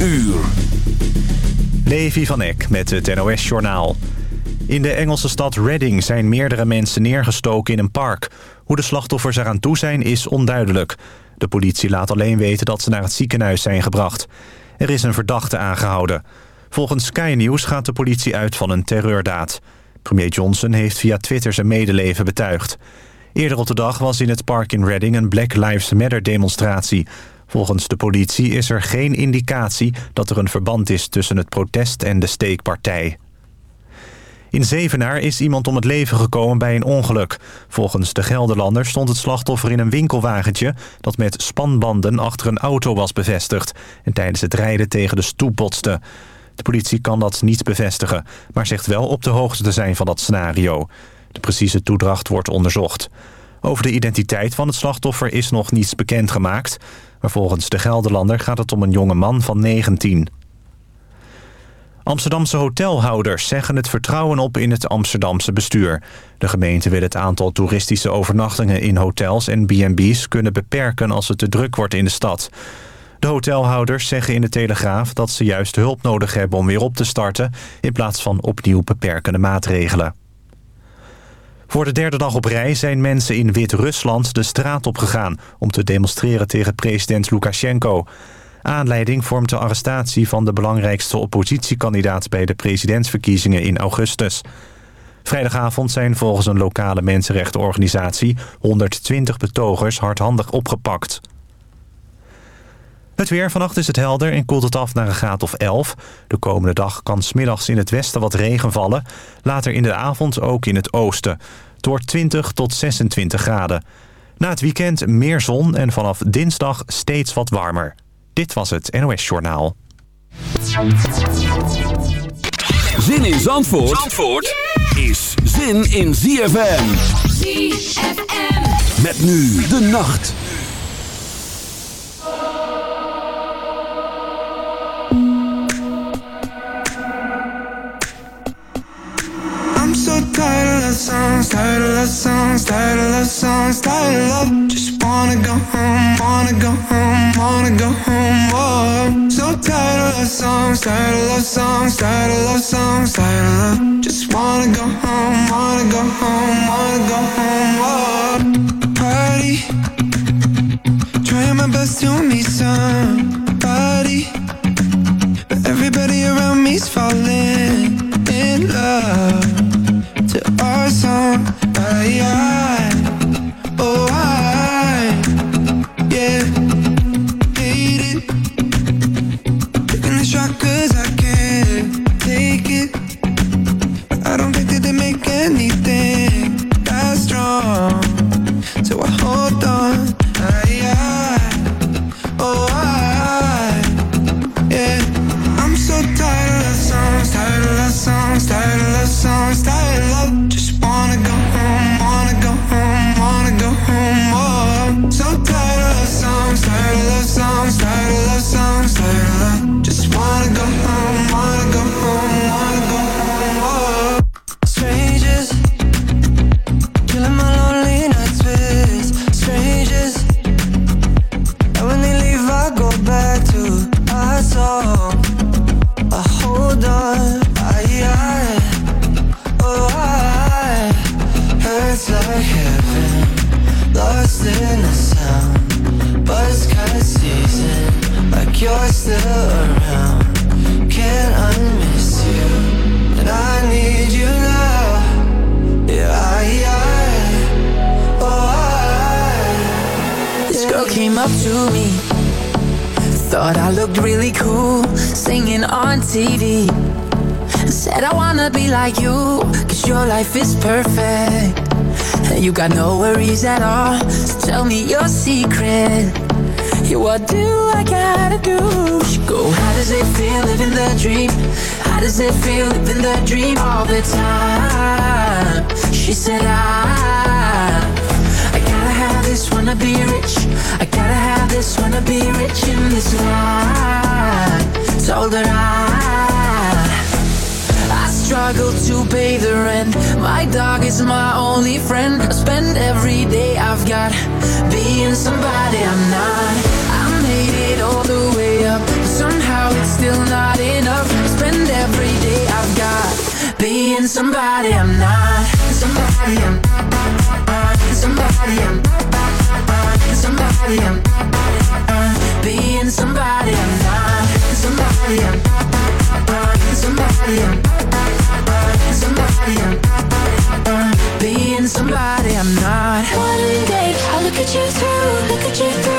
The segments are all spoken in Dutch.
uur. Levi van Eck met het NOS-journaal. In de Engelse stad Reading zijn meerdere mensen neergestoken in een park. Hoe de slachtoffers eraan toe zijn is onduidelijk. De politie laat alleen weten dat ze naar het ziekenhuis zijn gebracht. Er is een verdachte aangehouden. Volgens Sky News gaat de politie uit van een terreurdaad. Premier Johnson heeft via Twitter zijn medeleven betuigd. Eerder op de dag was in het park in Reading een Black Lives Matter demonstratie. Volgens de politie is er geen indicatie dat er een verband is tussen het protest en de steekpartij. In Zevenaar is iemand om het leven gekomen bij een ongeluk. Volgens de Gelderlander stond het slachtoffer in een winkelwagentje... dat met spanbanden achter een auto was bevestigd... en tijdens het rijden tegen de stoep botste. De politie kan dat niet bevestigen... maar zegt wel op de hoogte te zijn van dat scenario. De precieze toedracht wordt onderzocht. Over de identiteit van het slachtoffer is nog niets bekendgemaakt... maar volgens de Gelderlander gaat het om een jonge man van 19. Amsterdamse hotelhouders zeggen het vertrouwen op in het Amsterdamse bestuur. De gemeente wil het aantal toeristische overnachtingen in hotels en B&B's kunnen beperken als het te druk wordt in de stad. De hotelhouders zeggen in de Telegraaf dat ze juist hulp nodig hebben om weer op te starten... in plaats van opnieuw beperkende maatregelen. Voor de derde dag op rij zijn mensen in Wit-Rusland de straat opgegaan... om te demonstreren tegen president Lukashenko. Aanleiding vormt de arrestatie van de belangrijkste oppositiekandidaat... bij de presidentsverkiezingen in augustus. Vrijdagavond zijn volgens een lokale mensenrechtenorganisatie... 120 betogers hardhandig opgepakt. Het weer. Vannacht is het helder en koelt het af naar een graad of 11. De komende dag kan smiddags in het westen wat regen vallen. Later in de avond ook in het oosten. Het wordt 20 tot 26 graden. Na het weekend meer zon en vanaf dinsdag steeds wat warmer. Dit was het NOS Journaal. Zin in Zandvoort, Zandvoort is zin in ZFM. ZFM. Met nu de nacht. Tired of love songs, tired of love songs, tired of love. Just wanna go home, wanna go home, wanna go home. Oh, so tired of love songs, tired of love songs, tired of love songs, tired of love. Just wanna go home, wanna go home, wanna go home. Oh, party, trying my best to meet somebody, but everybody around me's falling in love I, I, you're still around. Can't unmiss you, and I need you now. Yeah, I, oh I. This girl came up to me. Thought I looked really cool. Singing on TV Said I wanna be like you. Cause your life is perfect. And you got no worries at all. So tell me your secret What do I gotta do? She go, how does it feel living the dream? How does it feel living the dream all the time? She said, I I gotta have this, wanna be rich I gotta have this, wanna be rich in this life Told her I I struggle to pay the rent My dog is my only friend I spend every day I've got Being somebody I'm not still not enough. Spend every day I've got Being somebody I'm not. Somebody I'm Somebody I'm Somebody I'm Being somebody I'm not. Somebody I'm Somebody I'm Somebody I'm Being somebody I'm not. One day I'll look at you through Look at you through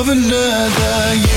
of another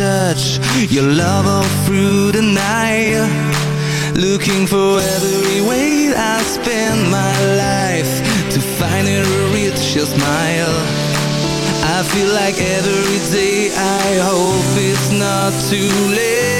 touch Your love all through the night. Looking for every way I spend my life To finally reach your smile. I feel like every day I hope it's not too late